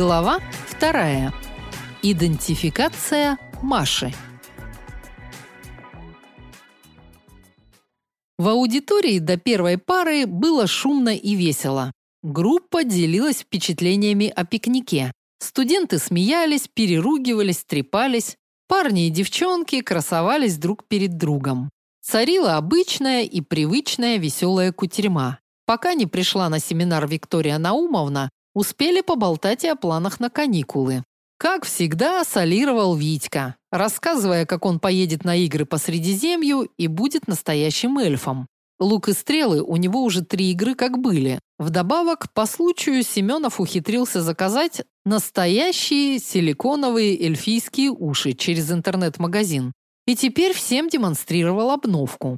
Глава вторая. Идентификация Маши. В аудитории до первой пары было шумно и весело. Группа делилась впечатлениями о пикнике. Студенты смеялись, переругивались, трепались. Парни и девчонки красовались друг перед другом. Царила обычная и привычная веселая кутерьма. Пока не пришла на семинар Виктория Наумовна, успели поболтать и о планах на каникулы. Как всегда, солировал Витька, рассказывая, как он поедет на игры по Средиземью и будет настоящим эльфом. Лук и стрелы у него уже три игры как были. Вдобавок, по случаю Семенов ухитрился заказать настоящие силиконовые эльфийские уши через интернет-магазин. И теперь всем демонстрировал обновку.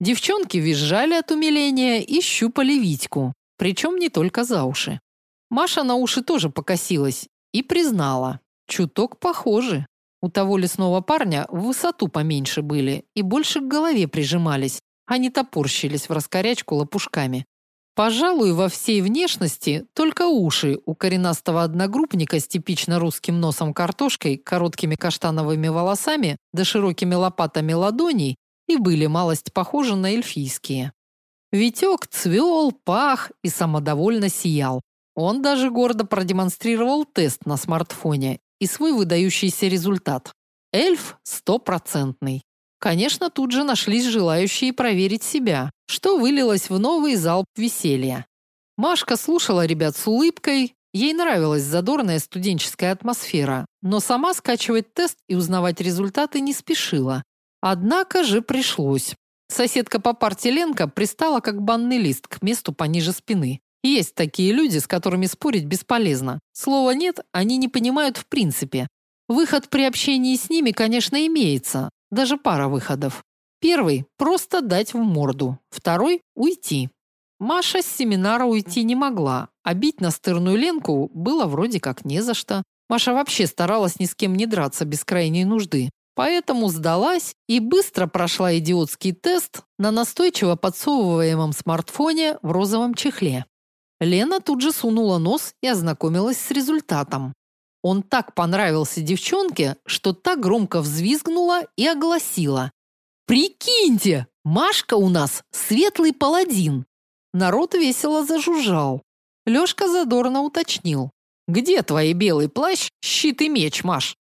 Девчонки визжали от умиления и щупали Витьку, причем не только за уши. Маша на уши тоже покосилась и признала: чуток похожи. У того лесного парня в высоту поменьше были и больше к голове прижимались, а не топорщились в раскорячку лопушками. Пожалуй, во всей внешности только уши у коренастого одногруппника с типично русским носом картошкой, короткими каштановыми волосами да широкими лопатами ладоней и были малость похожи на эльфийские. Витек цвел, пах и самодовольно сиял. Он даже гордо продемонстрировал тест на смартфоне и свой выдающийся результат. Эльф стопроцентный. Конечно, тут же нашлись желающие проверить себя, что вылилось в новый залп веселья. Машка слушала ребят с улыбкой, ей нравилась задорная студенческая атмосфера, но сама скачивать тест и узнавать результаты не спешила. Однако же пришлось. Соседка по парте Ленка пристала как банный лист к месту пониже спины. Есть такие люди, с которыми спорить бесполезно. Слова нет, они не понимают в принципе. Выход при общении с ними, конечно, имеется, даже пара выходов. Первый просто дать в морду, второй уйти. Маша с семинара уйти не могла, а бить настырную Ленку было вроде как не за что. Маша вообще старалась ни с кем не драться без крайней нужды. Поэтому сдалась и быстро прошла идиотский тест на настойчиво подсовываемом смартфоне в розовом чехле. Лена тут же сунула нос и ознакомилась с результатом. Он так понравился девчонке, что та громко взвизгнула и огласила: "Прикиньте, Машка у нас светлый паладин". Народ весело зажужжал. Лёшка задорно уточнил: "Где твои белый плащ, щит и меч, Маш?"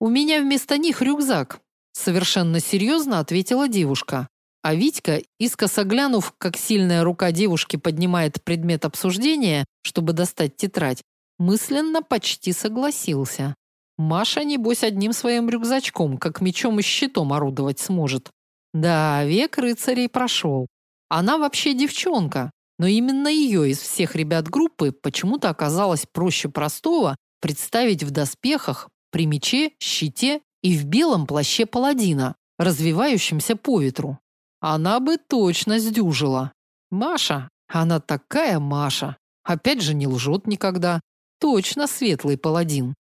У меня вместо них рюкзак, совершенно серьезно ответила девушка. А Витька, искоса глянув, как сильная рука девушки поднимает предмет обсуждения, чтобы достать тетрадь, мысленно почти согласился. Маша небось одним своим рюкзачком, как мечом и щитом орудовать сможет. Да, век рыцарей прошел. Она вообще девчонка, но именно ее из всех ребят группы почему-то оказалось проще простого представить в доспехах, при мече, щите и в белом плаще паладина, развивающемся по ветру. Она бы точно сдюжила. Маша, она такая Маша. Опять же не лжет никогда. Точно светлый паладин.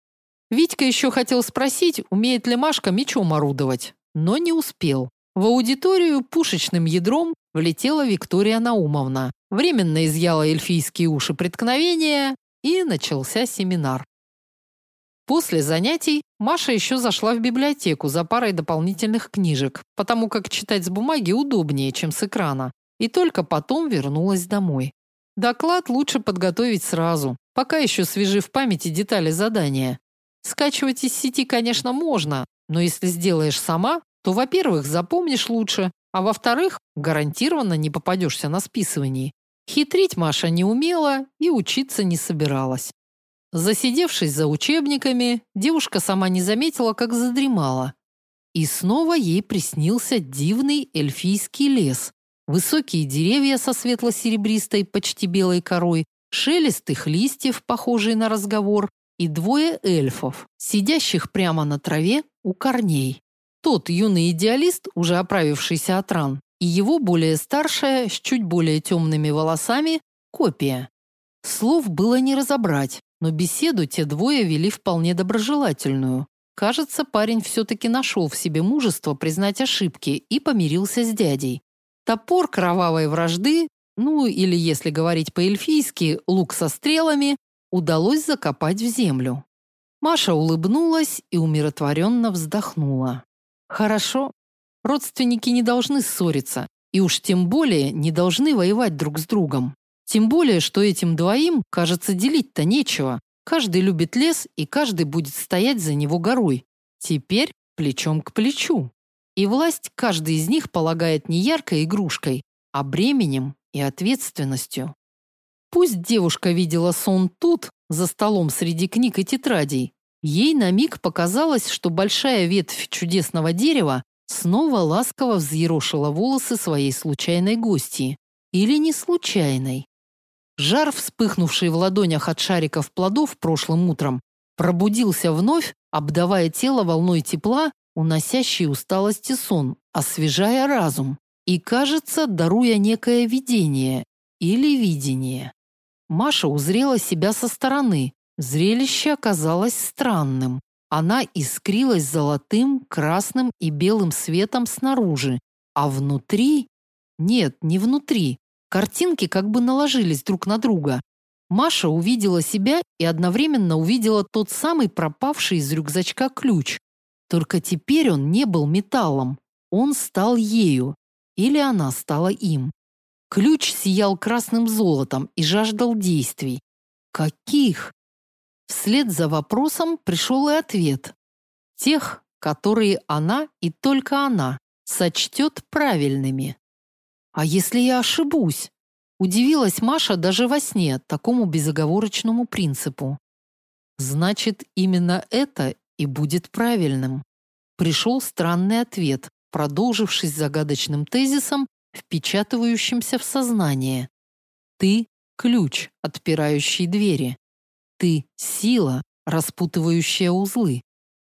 Витька еще хотел спросить, умеет ли Машка мечом орудовать, но не успел. В аудиторию пушечным ядром влетела Виктория Наумовна. Временно изъяла эльфийские уши преткновения, и начался семинар. После занятий Маша еще зашла в библиотеку за парой дополнительных книжек, потому как читать с бумаги удобнее, чем с экрана, и только потом вернулась домой. Доклад лучше подготовить сразу, пока еще свежи в памяти детали задания. Скачивать из сети, конечно, можно, но если сделаешь сама, то, во-первых, запомнишь лучше, а во-вторых, гарантированно не попадешься на списывании. Хитрить Маша не умела и учиться не собиралась. Засидевшись за учебниками, девушка сама не заметила, как задремала. И снова ей приснился дивный эльфийский лес. Высокие деревья со светло-серебристой, почти белой корой, шелест их листьев, похожий на разговор, и двое эльфов, сидящих прямо на траве у корней. Тот юный идеалист, уже оправившийся от ран, и его более старшая, с чуть более темными волосами, копия. Слов было не разобрать, но беседу те двое вели вполне доброжелательную. Кажется, парень все-таки нашел в себе мужество признать ошибки и помирился с дядей. Топор кровавой вражды, ну или если говорить по-эльфийски, лук со стрелами, удалось закопать в землю. Маша улыбнулась и умиротворенно вздохнула. Хорошо. Родственники не должны ссориться, и уж тем более не должны воевать друг с другом. Тем более, что этим двоим, кажется, делить-то нечего. Каждый любит лес, и каждый будет стоять за него горой. Теперь плечом к плечу. И власть каждый из них полагает не яркой игрушкой, а бременем и ответственностью. Пусть девушка видела сон тут, за столом среди книг и тетрадей, ей на миг показалось, что большая ветвь чудесного дерева снова ласково взъерошила волосы своей случайной гости. Или не случайной. Жар, вспыхнувший в ладонях от шариков плодов прошлым утром, пробудился вновь, обдавая тело волной тепла, уносящей усталость сон, освежая разум и, кажется, даруя некое видение или видение. Маша узрела себя со стороны. Зрелище оказалось странным. Она искрилась золотым, красным и белым светом снаружи, а внутри... Нет, не внутри. Картинки как бы наложились друг на друга. Маша увидела себя и одновременно увидела тот самый пропавший из рюкзачка ключ. Только теперь он не был металлом. Он стал ею. Или она стала им. Ключ сиял красным золотом и жаждал действий. Каких? Вслед за вопросом пришел и ответ. Тех, которые она и только она сочтет правильными. А если я ошибусь? Удивилась Маша даже во сне такому безоговорочному принципу. Значит, именно это и будет правильным. Пришел странный ответ, продолжившись загадочным тезисом впечатывающимся в сознание. Ты – ключ, отпирающий двери. Ты – сила, распутывающая узлы.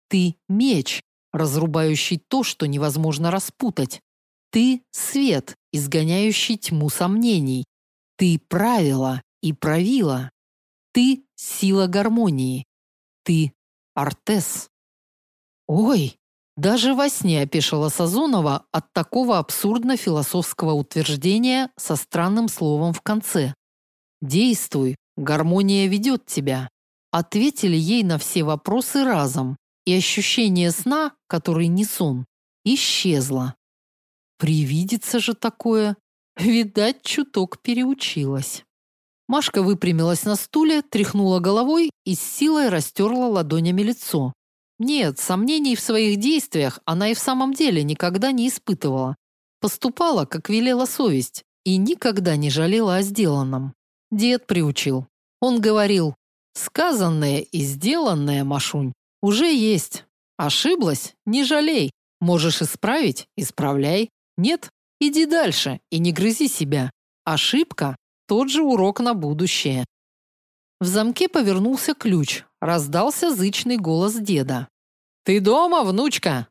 Ты – меч, разрубающий то, что невозможно распутать. Ты – свет, изгоняющий тьму сомнений. Ты – правила и правила. Ты – сила гармонии. Ты – Артес. Ой, даже во сне опешила Сазонова от такого абсурдно-философского утверждения со странным словом в конце. «Действуй, гармония ведет тебя». Ответили ей на все вопросы разом, и ощущение сна, который не сон, исчезло. Привидится же такое. Видать, чуток переучилась. Машка выпрямилась на стуле, тряхнула головой и с силой растерла ладонями лицо. Нет, сомнений в своих действиях она и в самом деле никогда не испытывала. Поступала, как велела совесть, и никогда не жалела о сделанном. Дед приучил. Он говорил: "Сказанное и сделанное, Машунь, уже есть. Ошиблась не жалей. Можешь исправить исправляй. Нет, иди дальше и не грызи себя. Ошибка тот же урок на будущее". В замке повернулся ключ, раздался зычный голос деда. Ты дома, внучка?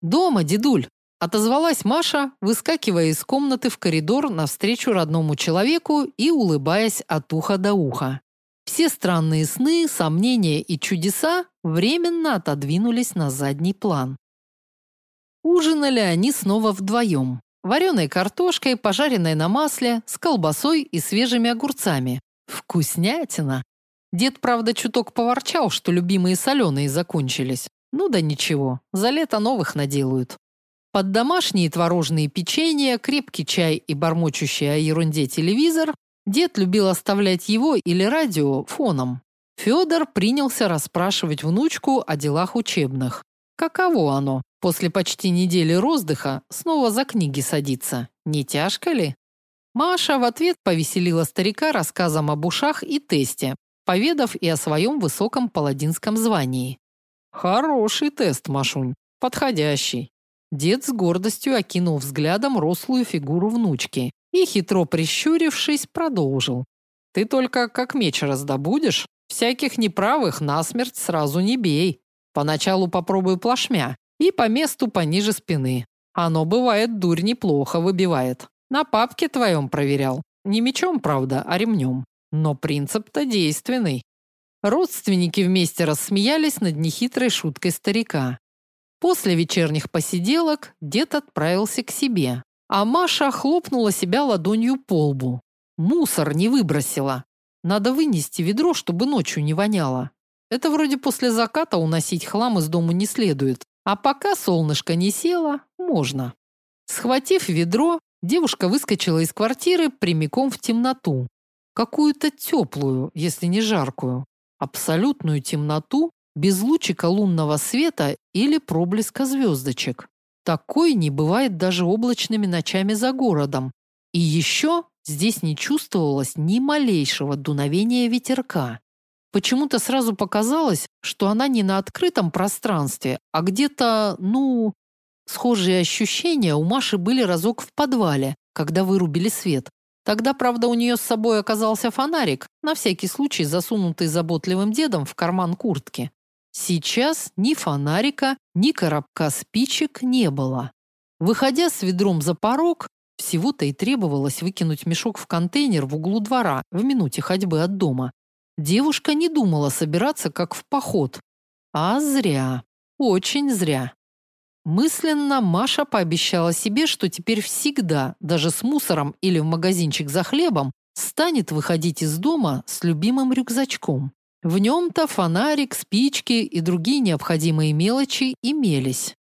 Дома, дедуль, отозвалась Маша, выскакивая из комнаты в коридор навстречу родному человеку и улыбаясь от уха до уха. Все странные сны, сомнения и чудеса временно отодвинулись на задний план. Ужинали они снова вдвоем. Вареной картошкой, пожаренной на масле, с колбасой и свежими огурцами. Вкуснятина! Дед, правда, чуток поворчал, что любимые соленые закончились. Ну да ничего, за лето новых наделают. Под домашние творожные печенья, крепкий чай и бормочущий о ерунде телевизор дед любил оставлять его или радио фоном. Федор принялся расспрашивать внучку о делах учебных. Каково оно после почти недели роздыха снова за книги садиться? Не тяжко ли? Маша в ответ повеселила старика рассказом об ушах и тесте, поведав и о своем высоком паладинском звании. Хороший тест, Машунь, подходящий. Дед с гордостью окинул взглядом рослую фигуру внучки и хитро прищурившись, продолжил: Ты только как меч раздобудешь, всяких неправых насмерть сразу не бей. Поначалу попробуй плашмя и по месту пониже спины. Оно бывает дурь неплохо выбивает. На папке твоем проверял. Не мечом, правда, а ремнем. Но принцип-то действенный. Родственники вместе рассмеялись над нехитрой шуткой старика. После вечерних посиделок дед отправился к себе, а Маша хлопнула себя ладонью по лбу. Мусор не выбросила. Надо вынести ведро, чтобы ночью не воняло. Это вроде после заката уносить хлам из дома не следует, а пока солнышко не село, можно. Схватив ведро, девушка выскочила из квартиры прямиком в темноту. Какую-то теплую, если не жаркую. Абсолютную темноту, без лучика лунного света или проблеска звездочек. Такой не бывает даже облачными ночами за городом. И еще здесь не чувствовалось ни малейшего дуновения ветерка. Почему-то сразу показалось, что она не на открытом пространстве, а где-то, ну, схожие ощущения у Маши были разок в подвале, когда вырубили свет. Тогда, правда, у нее с собой оказался фонарик, на всякий случай засунутый заботливым дедом в карман куртки. Сейчас ни фонарика, ни коробка спичек не было. Выходя с ведром за порог, всего-то и требовалось выкинуть мешок в контейнер в углу двора в минуте ходьбы от дома. Девушка не думала собираться как в поход. А зря. Очень зря. Мысленно Маша пообещала себе, что теперь всегда, даже с мусором или в магазинчик за хлебом, станет выходить из дома с любимым рюкзачком. В нем-то фонарик, спички и другие необходимые мелочи имелись.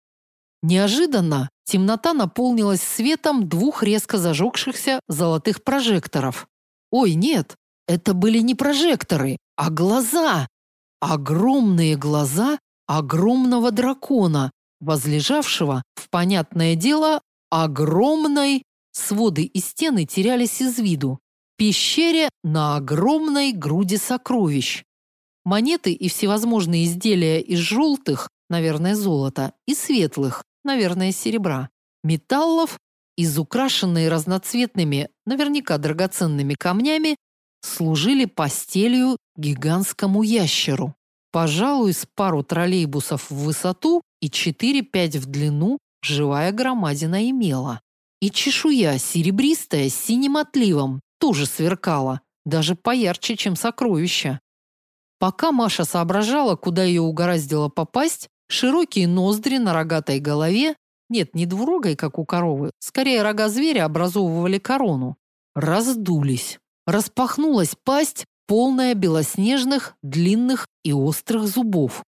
Неожиданно темнота наполнилась светом двух резко зажегшихся золотых прожекторов. Ой, нет, это были не прожекторы, а глаза. Огромные глаза огромного дракона, возлежавшего в понятное дело огромной своды и стены терялись из виду. Пещере на огромной груди сокровищ. Монеты и всевозможные изделия из желтых, наверное, золота, и светлых, наверное, серебра, металлов, из украшенные разноцветными, наверняка драгоценными камнями служили постелью гигантскому ящеру. Пожалуй, с пару троллейбусов в высоту и 4-5 в длину живая громадина имела. И чешуя серебристая с синим отливом тоже сверкала, даже поярче, чем сокровища. Пока Маша соображала, куда ее угораздило попасть, широкие ноздри на рогатой голове, нет, не двурогой, как у коровы, скорее рога зверя образовывали корону, раздулись. Распахнулась пасть, полная белоснежных, длинных и острых зубов.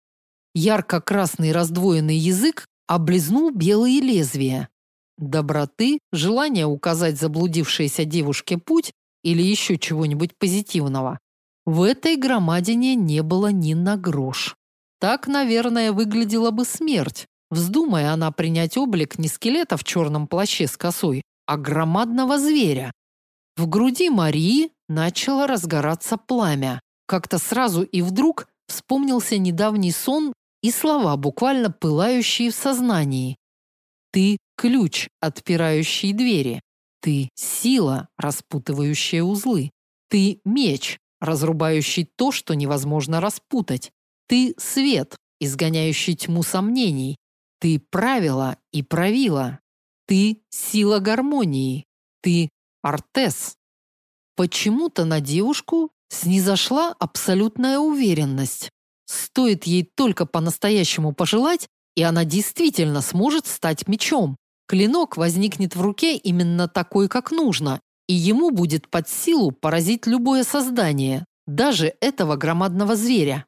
Ярко-красный раздвоенный язык облизнул белые лезвия. Доброты, желание указать заблудившейся девушке путь или еще чего-нибудь позитивного. В этой громадине не было ни на грош. Так, наверное, выглядела бы смерть, вздумая она принять облик не скелета в черном плаще с косой, а громадного зверя, в груди Марии начало разгораться пламя. Как-то сразу и вдруг вспомнился недавний сон и слова, буквально пылающие в сознании. Ты ключ, отпирающий двери. Ты сила, распутывающая узлы. Ты меч, разрубающий то, что невозможно распутать. Ты свет, изгоняющий тьму сомнений. Ты правила и правила. Ты сила гармонии. Ты Артес. Почему-то на девушку снизошла абсолютная уверенность. Стоит ей только по-настоящему пожелать, и она действительно сможет стать мечом. Клинок возникнет в руке именно такой, как нужно, и ему будет под силу поразить любое создание, даже этого громадного зверя.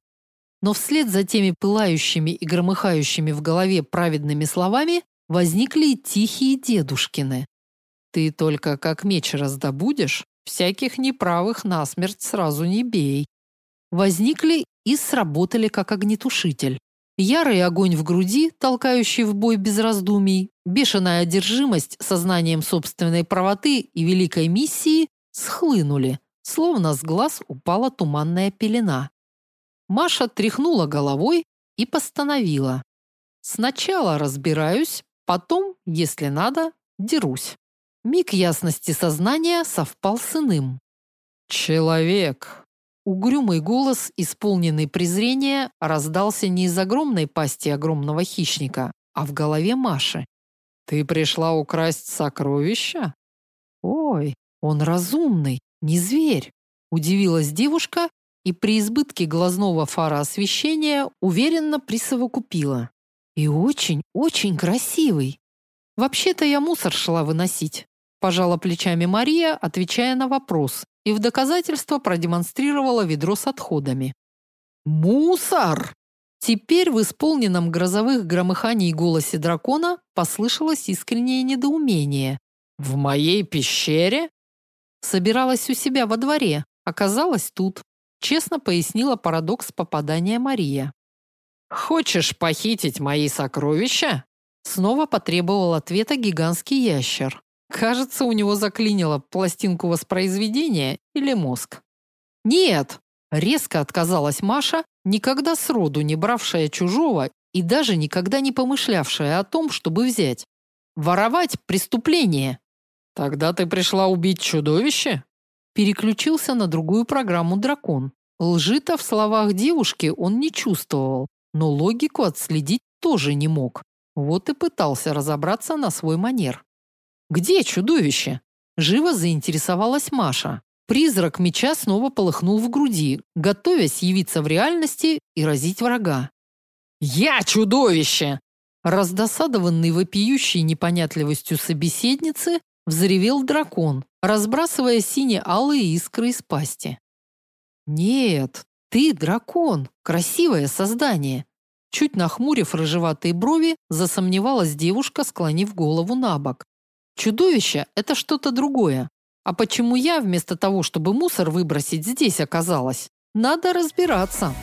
Но вслед за теми пылающими и громыхающими в голове праведными словами возникли тихие дедушкины. Ты только как меч раздобудешь, всяких неправых насмерть сразу не бей. Возникли и сработали как огнетушитель. Ярый огонь в груди, толкающий в бой без раздумий, бешеная одержимость сознанием собственной правоты и великой миссии схлынули, словно с глаз упала туманная пелена. Маша тряхнула головой и постановила: "Сначала разбираюсь, потом, если надо, дерусь". Миг ясности сознания совпал с иным. «Человек!» Угрюмый голос, исполненный презрения, раздался не из огромной пасти огромного хищника, а в голове Маши. «Ты пришла украсть сокровища?» «Ой, он разумный, не зверь!» Удивилась девушка и при избытке глазного фара освещения уверенно присовокупила. «И очень, очень красивый!» «Вообще-то я мусор шла выносить. Пожала плечами Мария, отвечая на вопрос, и в доказательство продемонстрировала ведро с отходами. Мусор! Теперь в исполненном грозовых громыханий голосе дракона послышалось искреннее недоумение. В моей пещере? Собиралась у себя во дворе, оказалась тут. Честно пояснила парадокс попадания Мария. Хочешь похитить мои сокровища? Снова потребовал ответа гигантский ящер. Кажется, у него заклинило пластинку воспроизведения или мозг. Нет, резко отказалась Маша, никогда сроду не бравшая чужого и даже никогда не помышлявшая о том, чтобы взять. Воровать преступление. Тогда ты пришла убить чудовище? Переключился на другую программу дракон. Лжи-то в словах девушки он не чувствовал, но логику отследить тоже не мог. Вот и пытался разобраться на свой манер. Где чудовище? Живо заинтересовалась Маша. Призрак меча снова полыхнул в груди, готовясь явиться в реальности и разить врага. Я чудовище! Раздосадованный вопиющей непонятливостью собеседницы, взревел дракон, разбрасывая сине-алые искры из пасти. Нет, ты дракон, красивое создание. Чуть нахмурив рыжеватые брови, засомневалась девушка, склонив голову набок. Чудовище это что-то другое. А почему я вместо того, чтобы мусор выбросить, здесь оказалась? Надо разбираться.